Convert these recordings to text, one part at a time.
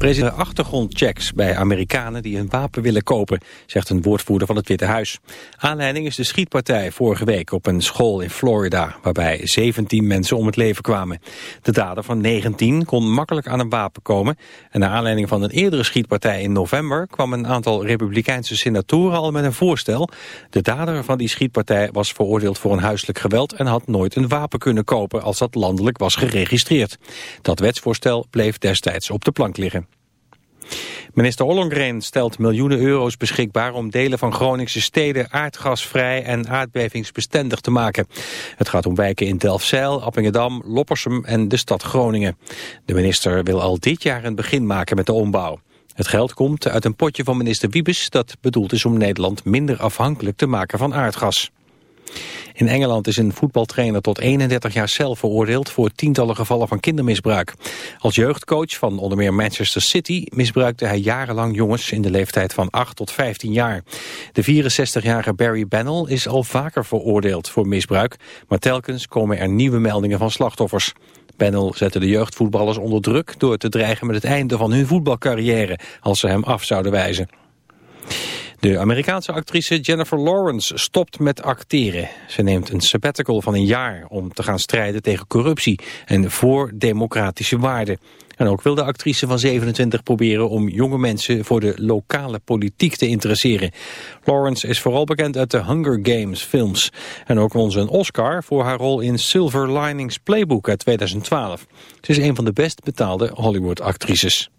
President achtergrondchecks bij Amerikanen die een wapen willen kopen, zegt een woordvoerder van het Witte Huis. Aanleiding is de schietpartij vorige week op een school in Florida, waarbij 17 mensen om het leven kwamen. De dader van 19 kon makkelijk aan een wapen komen en naar aanleiding van een eerdere schietpartij in november kwam een aantal republikeinse senatoren al met een voorstel. De dader van die schietpartij was veroordeeld voor een huiselijk geweld en had nooit een wapen kunnen kopen als dat landelijk was geregistreerd. Dat wetsvoorstel bleef destijds op de plank liggen. Minister Ollongren stelt miljoenen euro's beschikbaar om delen van Groningse steden aardgasvrij en aardbevingsbestendig te maken. Het gaat om wijken in Delfzijl, Appingedam, Loppersum en de stad Groningen. De minister wil al dit jaar een begin maken met de ombouw. Het geld komt uit een potje van minister Wiebes dat bedoeld is om Nederland minder afhankelijk te maken van aardgas. In Engeland is een voetbaltrainer tot 31 jaar cel veroordeeld voor tientallen gevallen van kindermisbruik. Als jeugdcoach van onder meer Manchester City misbruikte hij jarenlang jongens in de leeftijd van 8 tot 15 jaar. De 64-jarige Barry Bennell is al vaker veroordeeld voor misbruik, maar telkens komen er nieuwe meldingen van slachtoffers. Bennell zette de jeugdvoetballers onder druk door te dreigen met het einde van hun voetbalcarrière als ze hem af zouden wijzen. De Amerikaanse actrice Jennifer Lawrence stopt met acteren. Ze neemt een sabbatical van een jaar om te gaan strijden tegen corruptie en voor democratische waarden. En ook wil de actrice van 27 proberen om jonge mensen voor de lokale politiek te interesseren. Lawrence is vooral bekend uit de Hunger Games films. En ook won ze een Oscar voor haar rol in Silver Linings Playbook uit 2012. Ze is een van de best betaalde Hollywood actrices.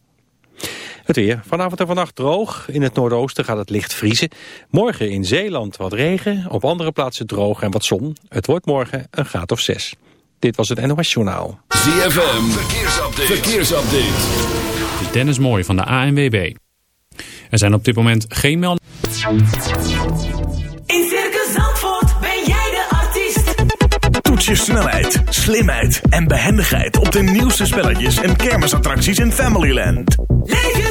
Het weer. Vanavond en vannacht droog. In het noordoosten gaat het licht vriezen. Morgen in Zeeland wat regen. Op andere plaatsen droog en wat zon. Het wordt morgen een graad of zes. Dit was het NOS Journaal. ZFM. Verkeersupdate. Verkeersupdate. Dit is Dennis Mooij van de ANWB. Er zijn op dit moment geen meldingen. In Circus Zandvoort ben jij de artiest. Toets je snelheid, slimheid en behendigheid op de nieuwste spelletjes en kermisattracties in Familyland. Leef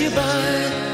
You by.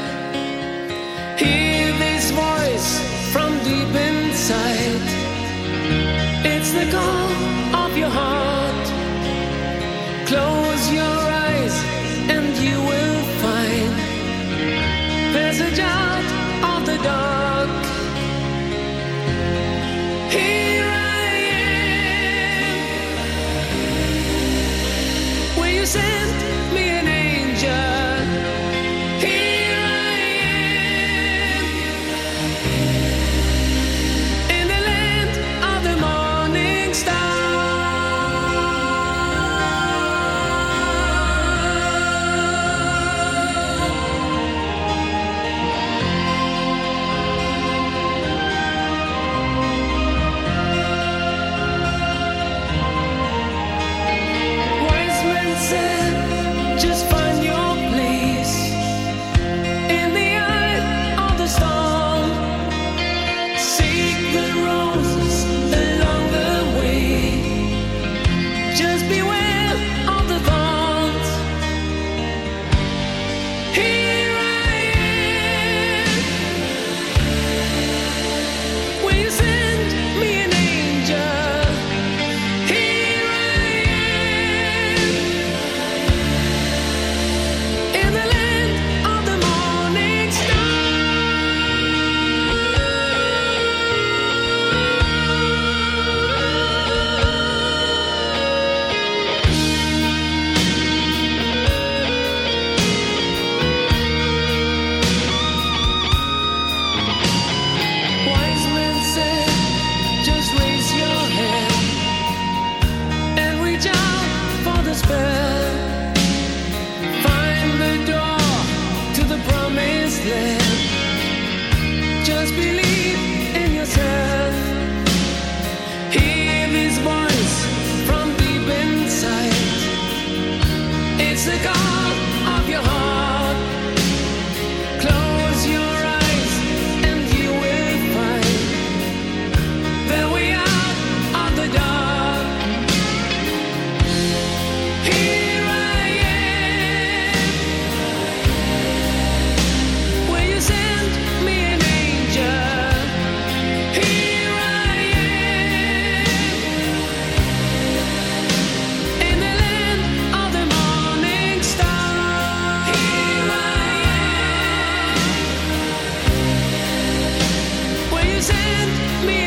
Me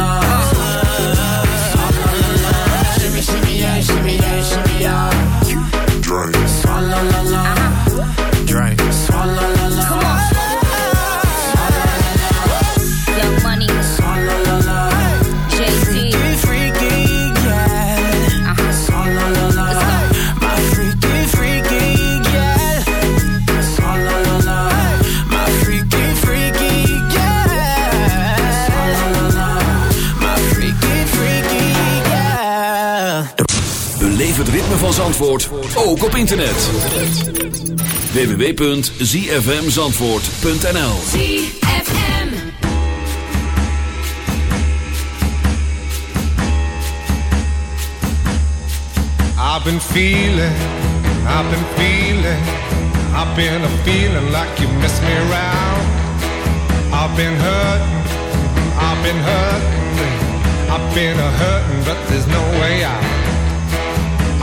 Van Zandvoort, ook op internet. www.zfmzandvoort.nl ZFM. I've been feeling, I've been feeling, I've been a feeling like you miss me around. I've been hurting, I've been hurting, I've been a hurting, but there's no way out.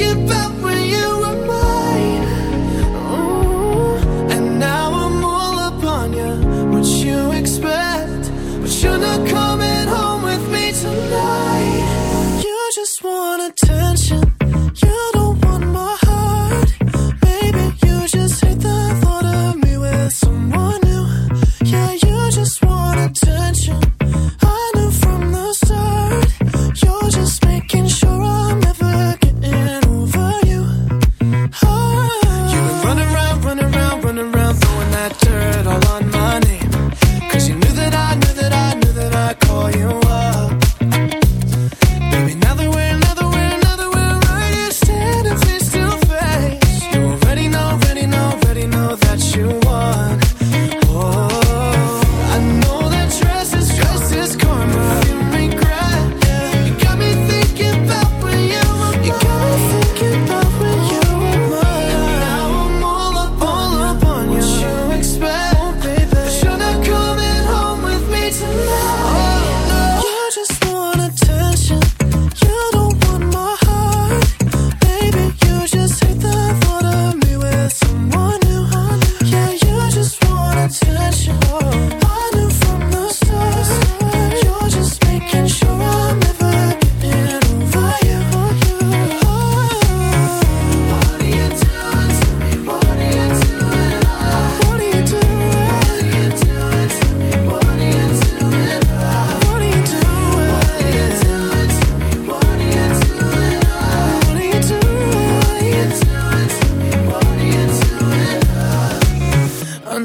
Me thinking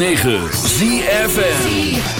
106.9 ZFN